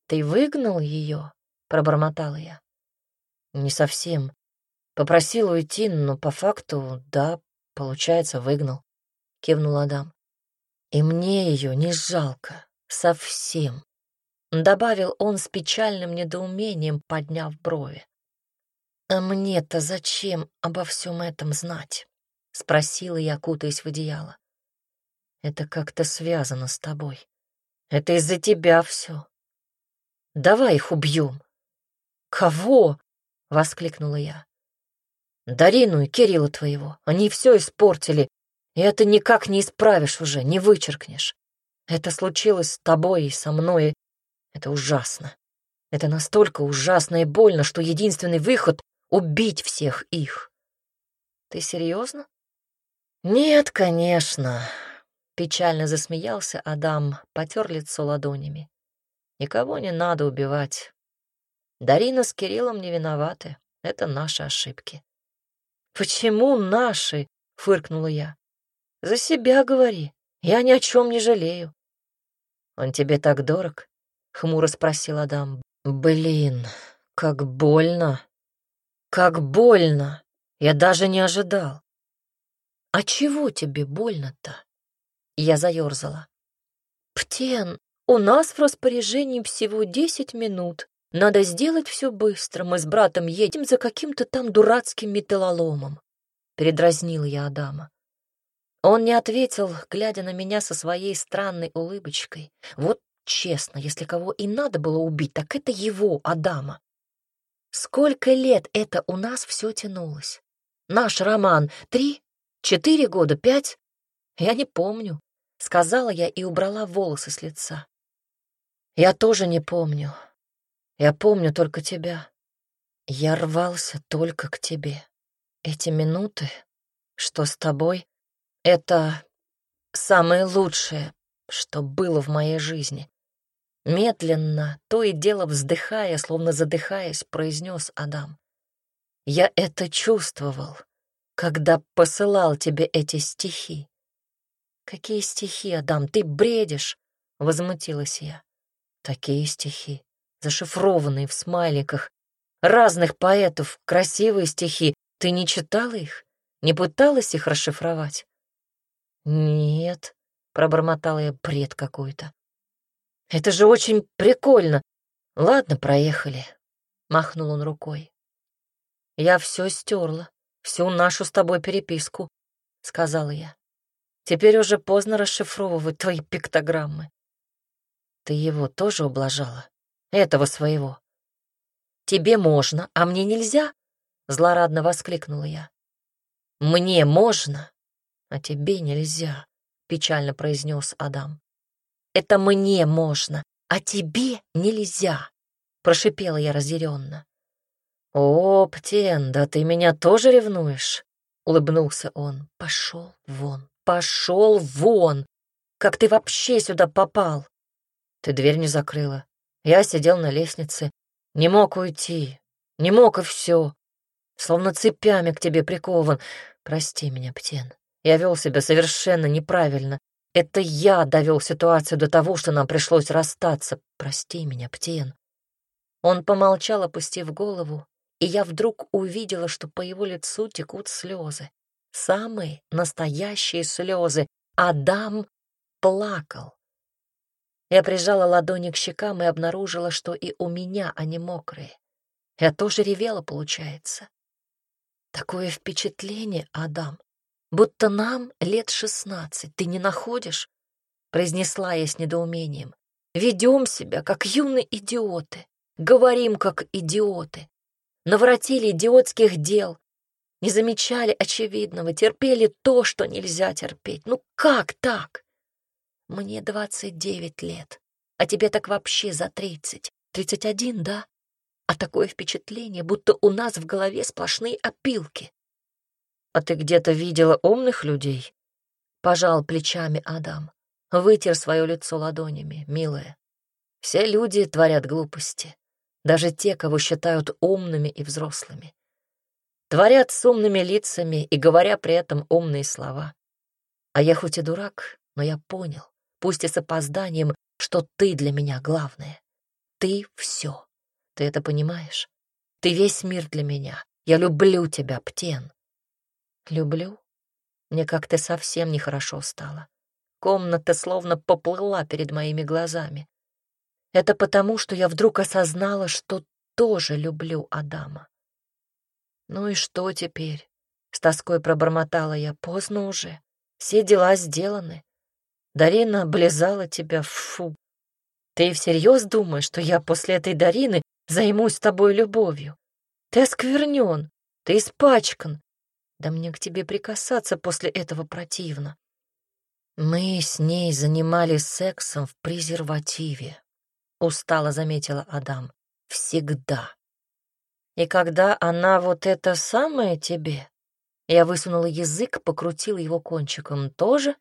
«Ты выгнал ее?» — пробормотала я. «Не совсем. Попросил уйти, но по факту, да, получается, выгнал», — кивнул Адам. «И мне ее не жалко. Совсем», — добавил он с печальным недоумением, подняв брови. «А мне-то зачем обо всем этом знать?» — спросила я, кутаясь в одеяло. «Это как-то связано с тобой. Это из-за тебя все. Давай их убьем. Кого? воскликнула я. Дарину и Кирилла твоего. Они все испортили, и это никак не исправишь уже, не вычеркнешь. Это случилось с тобой и со мной. Это ужасно. Это настолько ужасно и больно, что единственный выход — убить всех их. Ты серьезно? Нет, конечно. Печально засмеялся Адам, потер лицо ладонями. Никого не надо убивать. Дарина с Кириллом не виноваты. Это наши ошибки. «Почему наши?» — фыркнула я. «За себя говори. Я ни о чем не жалею». «Он тебе так дорог?» — хмуро спросил Адам. «Блин, как больно! Как больно! Я даже не ожидал!» «А чего тебе больно-то?» Я заерзала. «Птен, у нас в распоряжении всего десять минут. Надо сделать все быстро. Мы с братом едем за каким-то там дурацким металлоломом. Передразнил я Адама. Он не ответил, глядя на меня со своей странной улыбочкой. Вот честно, если кого и надо было убить, так это его, Адама. Сколько лет это у нас все тянулось? Наш роман три, четыре года, пять? Я не помню. Сказала я и убрала волосы с лица. Я тоже не помню. Я помню только тебя. Я рвался только к тебе. Эти минуты, что с тобой, это самое лучшее, что было в моей жизни. Медленно, то и дело вздыхая, словно задыхаясь, произнес Адам. Я это чувствовал, когда посылал тебе эти стихи. Какие стихи, Адам, ты бредишь? Возмутилась я. Такие стихи, зашифрованные в смайликах, разных поэтов, красивые стихи. Ты не читала их? Не пыталась их расшифровать? Нет, пробормотала я бред какой-то. Это же очень прикольно. Ладно, проехали. Махнул он рукой. Я все стерла, всю нашу с тобой переписку, сказала я. Теперь уже поздно расшифровывать твои пиктограммы. Ты его тоже ублажала? Этого своего. Тебе можно, а мне нельзя? Злорадно воскликнула я. Мне можно, а тебе нельзя, печально произнес Адам. Это мне можно, а тебе нельзя, прошипела я разъяренно. О, Птен, да ты меня тоже ревнуешь, улыбнулся он. Пошел вон, пошел вон! Как ты вообще сюда попал? Ты дверь не закрыла. Я сидел на лестнице, не мог уйти, не мог и все. Словно цепями к тебе прикован. Прости меня, Птен. Я вел себя совершенно неправильно. Это я довел ситуацию до того, что нам пришлось расстаться. Прости меня, Птен. Он помолчал, опустив голову, и я вдруг увидела, что по его лицу текут слезы. Самые настоящие слезы. Адам плакал. Я прижала ладони к щекам и обнаружила, что и у меня они мокрые. Я тоже ревела, получается. Такое впечатление, Адам, будто нам лет шестнадцать, ты не находишь? Произнесла я с недоумением. Ведем себя, как юные идиоты, говорим, как идиоты. Наворотили идиотских дел, не замечали очевидного, терпели то, что нельзя терпеть. Ну как так? Мне двадцать девять лет, а тебе так вообще за тридцать. Тридцать один, да? А такое впечатление, будто у нас в голове сплошные опилки. А ты где-то видела умных людей? Пожал плечами Адам. Вытер свое лицо ладонями, милая. Все люди творят глупости, даже те, кого считают умными и взрослыми. Творят с умными лицами и говоря при этом умные слова. А я хоть и дурак, но я понял пусть и с опозданием, что ты для меня главное. Ты все. Ты это понимаешь? Ты весь мир для меня. Я люблю тебя, Птен. Люблю? Мне как-то совсем нехорошо стало. Комната словно поплыла перед моими глазами. Это потому, что я вдруг осознала, что тоже люблю Адама. Ну и что теперь? С тоской пробормотала я. Поздно уже. Все дела сделаны. Дарина облизала тебя, фу. Ты всерьез думаешь, что я после этой Дарины займусь тобой любовью? Ты осквернен, ты испачкан. Да мне к тебе прикасаться после этого противно. Мы с ней занимались сексом в презервативе, устало заметила Адам. Всегда. И когда она вот это самое тебе, я высунула язык, покрутила его кончиком, тоже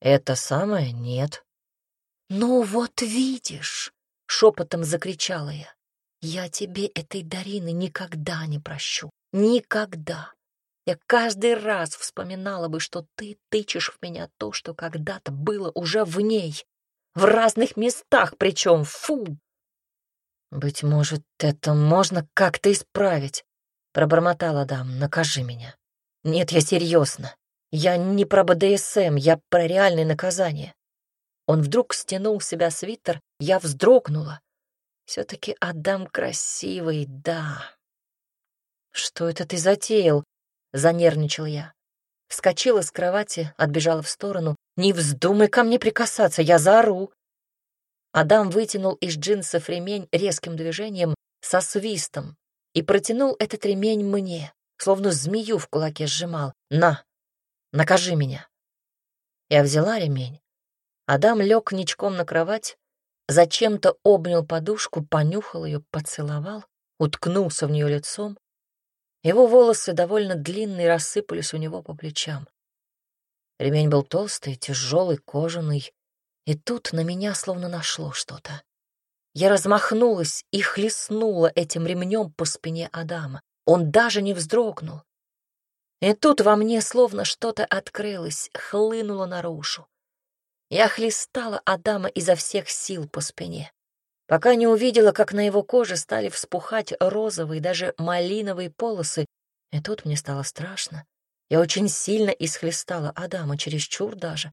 это самое нет. Ну вот видишь, шепотом закричала я. Я тебе этой Дарины никогда не прощу. Никогда. Я каждый раз вспоминала бы, что ты тычешь в меня то, что когда-то было уже в ней. В разных местах причем. Фу! Быть может, это можно как-то исправить, пробормотала дам. Накажи меня. Нет, я серьезно. Я не про БДСМ, я про реальное наказание. Он вдруг стянул с себя свитер, я вздрогнула. Все-таки Адам красивый, да. Что это ты затеял? Занервничал я. Вскочила с кровати, отбежала в сторону. Не вздумай ко мне прикасаться, я заору. Адам вытянул из джинсов ремень резким движением со свистом и протянул этот ремень мне, словно змею в кулаке сжимал. На, Накажи меня. Я взяла ремень. Адам лег ничком на кровать, зачем-то обнял подушку, понюхал ее, поцеловал, уткнулся в нее лицом. Его волосы довольно длинные рассыпались у него по плечам. Ремень был толстый, тяжелый, кожаный, и тут на меня словно нашло что-то. Я размахнулась и хлестнула этим ремнем по спине Адама. Он даже не вздрогнул. И тут во мне словно что-то открылось, хлынуло наружу. Я хлестала Адама изо всех сил по спине, пока не увидела, как на его коже стали вспухать розовые, даже малиновые полосы, и тут мне стало страшно. Я очень сильно исхлестала Адама, чересчур даже.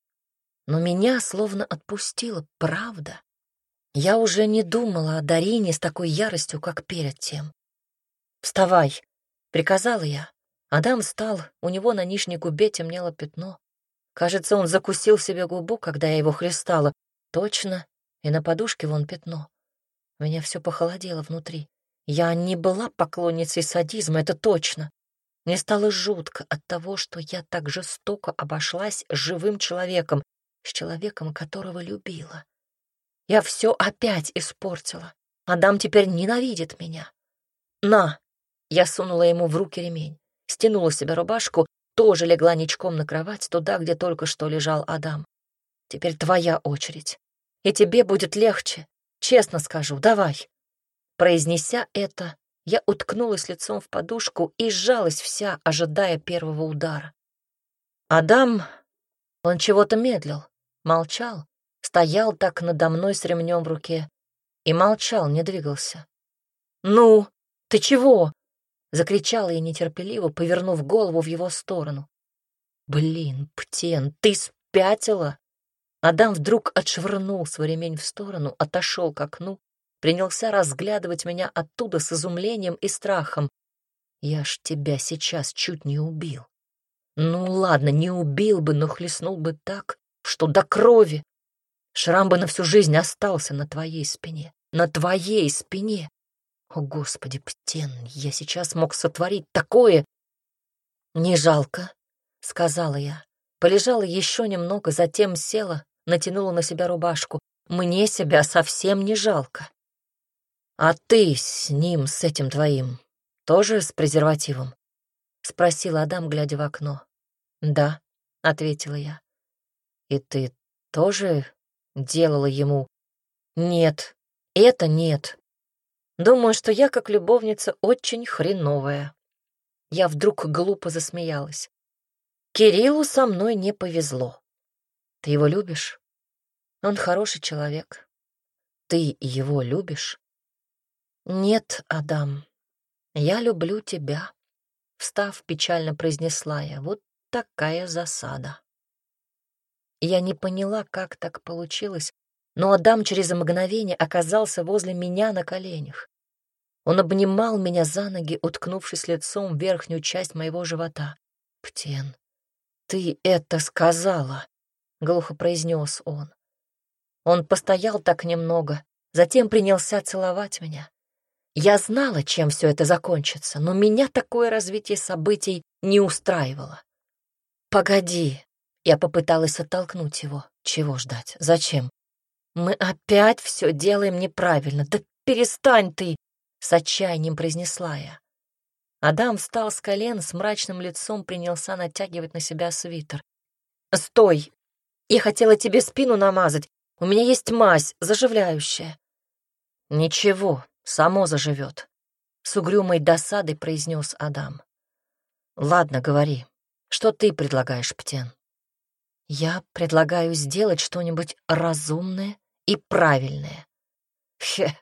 Но меня словно отпустило, правда. Я уже не думала о Дарине с такой яростью, как перед тем. «Вставай!» — приказала я. Адам встал, у него на нижней губе темнело пятно. Кажется, он закусил себе губу, когда я его хлестала. Точно, и на подушке вон пятно. меня все похолодело внутри. Я не была поклонницей садизма, это точно. Мне стало жутко от того, что я так жестоко обошлась с живым человеком, с человеком, которого любила. Я все опять испортила. Адам теперь ненавидит меня. «На!» Я сунула ему в руки ремень, стянула себе рубашку, тоже легла ничком на кровать, туда, где только что лежал Адам. «Теперь твоя очередь. И тебе будет легче. Честно скажу, давай». Произнеся это, я уткнулась лицом в подушку и сжалась вся, ожидая первого удара. Адам, он чего-то медлил, молчал, стоял так надо мной с ремнем в руке и молчал, не двигался. «Ну, ты чего?» — закричала я нетерпеливо, повернув голову в его сторону. «Блин, Птен, ты спятила?» Адам вдруг отшвырнул свой ремень в сторону, отошел к окну принялся разглядывать меня оттуда с изумлением и страхом. Я ж тебя сейчас чуть не убил. Ну ладно, не убил бы, но хлестнул бы так, что до крови. Шрам бы на всю жизнь остался на твоей спине. На твоей спине. О, Господи, Птен, я сейчас мог сотворить такое. Не жалко, — сказала я. Полежала еще немного, затем села, натянула на себя рубашку. Мне себя совсем не жалко. «А ты с ним, с этим твоим, тоже с презервативом?» — спросил Адам, глядя в окно. «Да», — ответила я. «И ты тоже делала ему?» «Нет, это нет. Думаю, что я, как любовница, очень хреновая». Я вдруг глупо засмеялась. Кириллу со мной не повезло. Ты его любишь? Он хороший человек. Ты его любишь? «Нет, Адам, я люблю тебя», — встав, печально произнесла я. «Вот такая засада». Я не поняла, как так получилось, но Адам через мгновение оказался возле меня на коленях. Он обнимал меня за ноги, уткнувшись лицом в верхнюю часть моего живота. «Птен, ты это сказала!» — глухо произнес он. Он постоял так немного, затем принялся целовать меня. Я знала, чем все это закончится, но меня такое развитие событий не устраивало. «Погоди!» — я попыталась оттолкнуть его. «Чего ждать? Зачем? Мы опять все делаем неправильно. Да перестань ты!» — с отчаянием произнесла я. Адам встал с колен, с мрачным лицом принялся натягивать на себя свитер. «Стой! Я хотела тебе спину намазать. У меня есть мазь, заживляющая». «Ничего, само заживет», — с угрюмой досадой произнес Адам. «Ладно, говори. Что ты предлагаешь, Птен?» «Я предлагаю сделать что-нибудь разумное и правильное. Хе,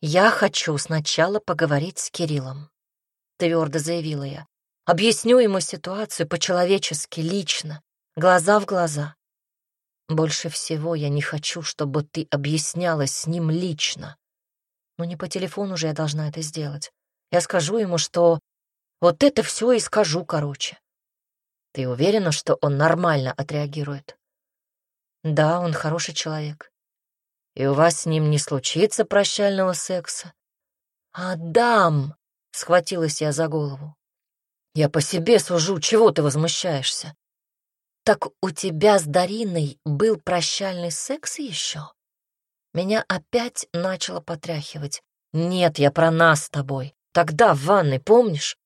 я хочу сначала поговорить с Кириллом», — твердо заявила я. «Объясню ему ситуацию по-человечески, лично, глаза в глаза. Больше всего я не хочу, чтобы ты объяснялась с ним лично. Но не по телефону же я должна это сделать. Я скажу ему, что вот это все и скажу, короче. Ты уверена, что он нормально отреагирует? Да, он хороший человек. И у вас с ним не случится прощального секса? Адам! Схватилась я за голову. Я по себе сужу, чего ты возмущаешься? Так у тебя с Дариной был прощальный секс еще? Меня опять начало потряхивать. «Нет, я про нас с тобой. Тогда в ванной, помнишь?»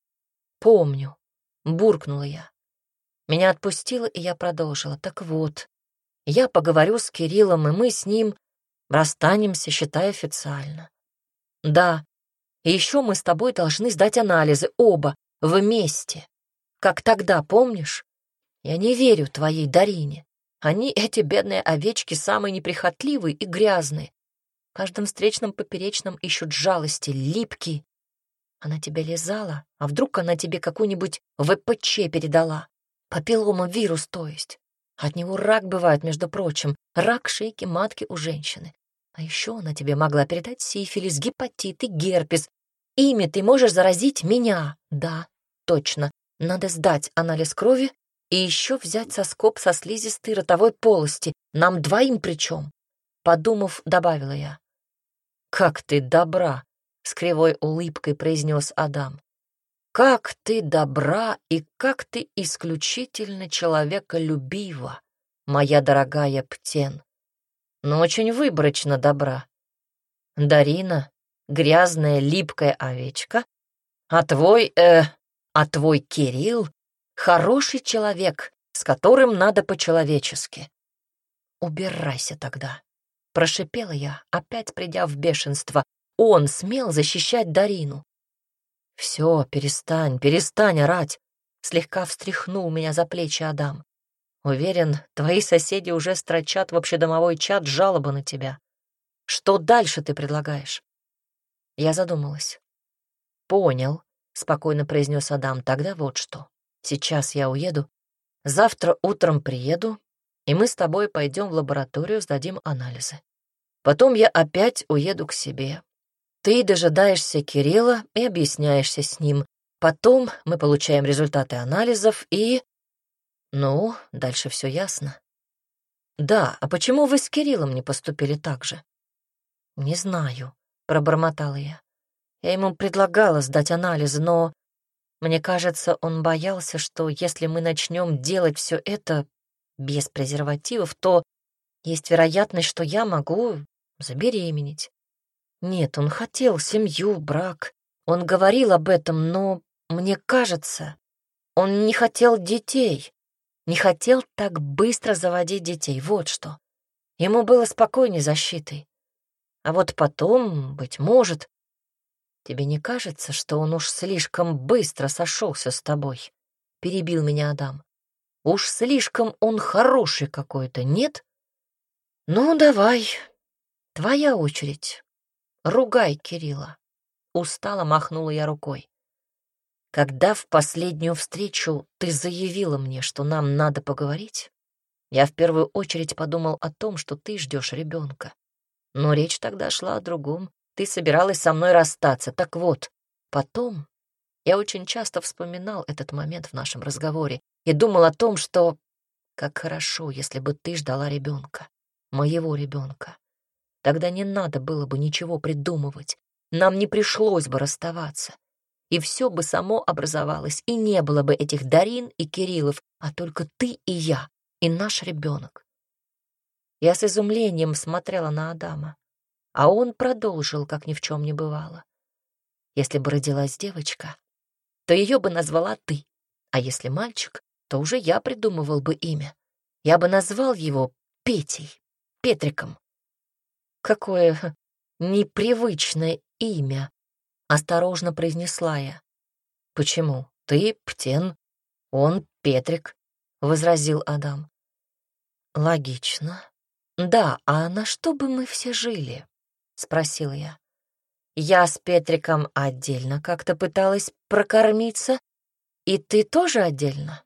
«Помню», — буркнула я. Меня отпустило, и я продолжила. «Так вот, я поговорю с Кириллом, и мы с ним расстанемся, считай официально. Да, и еще мы с тобой должны сдать анализы, оба, вместе. Как тогда, помнишь? Я не верю твоей Дарине. Они, эти бедные овечки, самые неприхотливые и грязные. В каждом встречном поперечном ищут жалости, липкие. Она тебя лизала, а вдруг она тебе какую-нибудь ВПЧ передала? Папиллома вирус, то есть. От него рак бывает, между прочим, рак шейки матки у женщины. А еще она тебе могла передать сифилис, гепатит и герпес. Ими ты можешь заразить меня. Да, точно. Надо сдать анализ крови и еще взять соскоб со слизистой ротовой полости. Нам двоим причем. Подумав, добавила я. «Как ты добра!» — с кривой улыбкой произнес Адам. «Как ты добра и как ты исключительно человеколюбива, моя дорогая Птен! Но очень выборочно добра. Дарина — грязная липкая овечка, а твой, э, а твой Кирилл — хороший человек, с которым надо по-человечески. Убирайся тогда. Прошипела я, опять придя в бешенство. Он смел защищать Дарину. «Все, перестань, перестань орать!» Слегка встряхнул меня за плечи Адам. «Уверен, твои соседи уже строчат в общедомовой чат жалобы на тебя. Что дальше ты предлагаешь?» Я задумалась. «Понял», — спокойно произнес Адам. «Тогда вот что. Сейчас я уеду. Завтра утром приеду, и мы с тобой пойдем в лабораторию, сдадим анализы. Потом я опять уеду к себе. Ты дожидаешься Кирилла и объясняешься с ним. Потом мы получаем результаты анализов и... Ну, дальше все ясно. Да, а почему вы с Кириллом не поступили так же? Не знаю, пробормотала я. Я ему предлагала сдать анализы, но мне кажется, он боялся, что если мы начнем делать все это без презервативов, то есть вероятность, что я могу забеременеть. Нет, он хотел семью, брак. Он говорил об этом, но, мне кажется, он не хотел детей. Не хотел так быстро заводить детей, вот что. Ему было спокойней защитой. А вот потом, быть может, тебе не кажется, что он уж слишком быстро сошелся с тобой? Перебил меня Адам. Уж слишком он хороший какой-то, нет? Ну, давай, Твоя очередь. Ругай Кирилла. Устало махнула я рукой. Когда в последнюю встречу ты заявила мне, что нам надо поговорить, я в первую очередь подумал о том, что ты ждешь ребенка. Но речь тогда шла о другом. Ты собиралась со мной расстаться. Так вот, потом я очень часто вспоминал этот момент в нашем разговоре и думал о том, что как хорошо, если бы ты ждала ребенка, моего ребенка. Тогда не надо было бы ничего придумывать, нам не пришлось бы расставаться. И все бы само образовалось, и не было бы этих Дарин и Кириллов, а только ты и я, и наш ребенок. Я с изумлением смотрела на Адама, а он продолжил, как ни в чем не бывало. Если бы родилась девочка, то ее бы назвала ты, а если мальчик, то уже я придумывал бы имя. Я бы назвал его Петей, Петриком. Какое непривычное имя, осторожно произнесла я. Почему? Ты Птен, он Петрик, возразил Адам. Логично. Да, а на что бы мы все жили? спросил я. Я с Петриком отдельно как-то пыталась прокормиться, и ты тоже отдельно?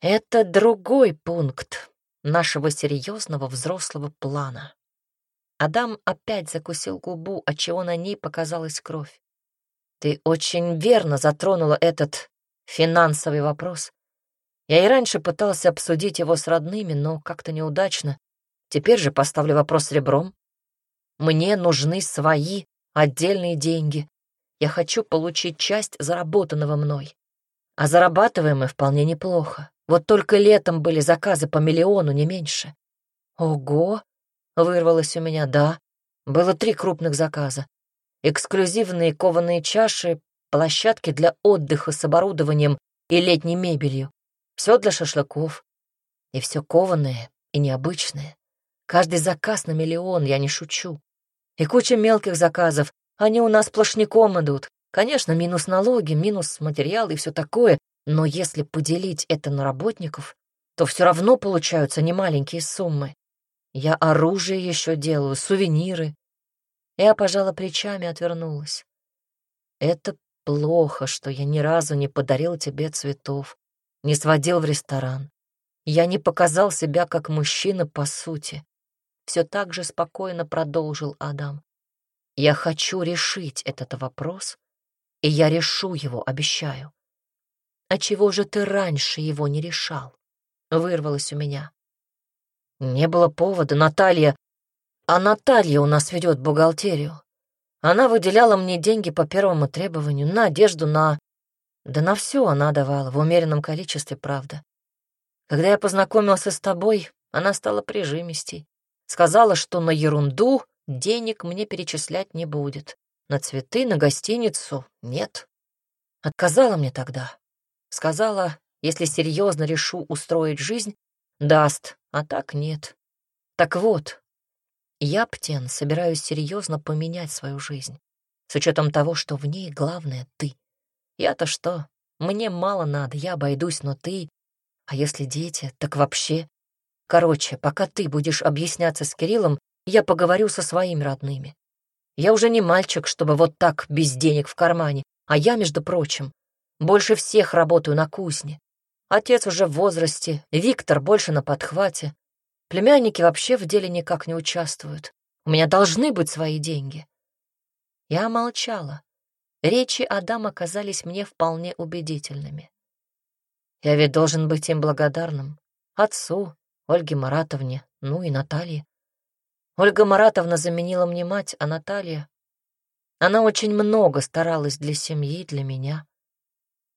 Это другой пункт нашего серьезного взрослого плана. Адам опять закусил губу, отчего на ней показалась кровь. «Ты очень верно затронула этот финансовый вопрос. Я и раньше пытался обсудить его с родными, но как-то неудачно. Теперь же поставлю вопрос ребром. Мне нужны свои отдельные деньги. Я хочу получить часть заработанного мной. А зарабатываем мы вполне неплохо. Вот только летом были заказы по миллиону, не меньше. Ого! Вырвалось у меня «да». Было три крупных заказа. Эксклюзивные кованые чаши, площадки для отдыха с оборудованием и летней мебелью. Все для шашлыков. И все кованое и необычное. Каждый заказ на миллион, я не шучу. И куча мелких заказов, они у нас сплошняком идут. Конечно, минус налоги, минус материал и все такое, но если поделить это на работников, то все равно получаются немаленькие суммы. Я оружие еще делаю, сувениры. Я пожала плечами, отвернулась. Это плохо, что я ни разу не подарил тебе цветов, не сводил в ресторан. Я не показал себя как мужчина по сути. Все так же спокойно продолжил Адам. Я хочу решить этот вопрос, и я решу его, обещаю. А чего же ты раньше его не решал? Вырвалось у меня. Не было повода, Наталья. А Наталья у нас ведет бухгалтерию. Она выделяла мне деньги по первому требованию, на одежду, на... Да на все она давала, в умеренном количестве, правда. Когда я познакомился с тобой, она стала прижимистей. Сказала, что на ерунду денег мне перечислять не будет. На цветы, на гостиницу — нет. Отказала мне тогда. Сказала, если серьезно решу устроить жизнь, даст, а так нет. Так вот, я, Птен, собираюсь серьезно поменять свою жизнь, с учетом того, что в ней главное ты. Я-то что? Мне мало надо, я обойдусь, но ты... А если дети, так вообще... Короче, пока ты будешь объясняться с Кириллом, я поговорю со своими родными. Я уже не мальчик, чтобы вот так без денег в кармане, а я, между прочим, больше всех работаю на кузне. Отец уже в возрасте, Виктор больше на подхвате. Племянники вообще в деле никак не участвуют. У меня должны быть свои деньги. Я молчала. Речи Адама казались мне вполне убедительными. Я ведь должен быть им благодарным. Отцу, Ольге Маратовне, ну и Наталье. Ольга Маратовна заменила мне мать, а Наталья... Она очень много старалась для семьи, для меня.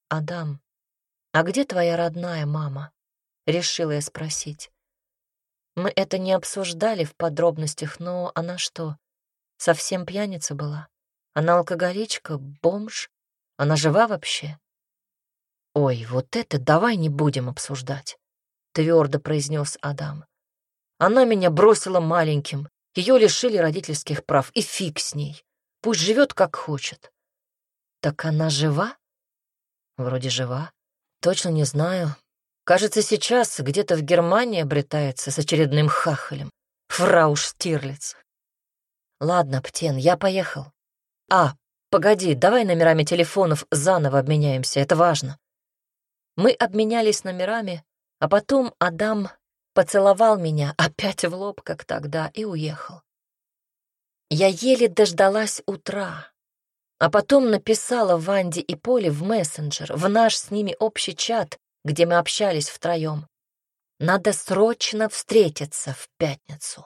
Адам, «А где твоя родная мама?» — решила я спросить. Мы это не обсуждали в подробностях, но она что, совсем пьяница была? Она алкоголичка, бомж? Она жива вообще? «Ой, вот это давай не будем обсуждать», — твердо произнес Адам. «Она меня бросила маленьким, ее лишили родительских прав, и фиг с ней. Пусть живет как хочет». «Так она жива?» «Вроде жива. Точно не знаю. Кажется, сейчас где-то в Германии обретается с очередным хахалем. Фрау Штирлиц. Ладно, Птен, я поехал. А, погоди, давай номерами телефонов заново обменяемся, это важно. Мы обменялись номерами, а потом Адам поцеловал меня опять в лоб, как тогда, и уехал. Я еле дождалась утра. А потом написала Ванде и Поле в мессенджер, в наш с ними общий чат, где мы общались втроем. Надо срочно встретиться в пятницу.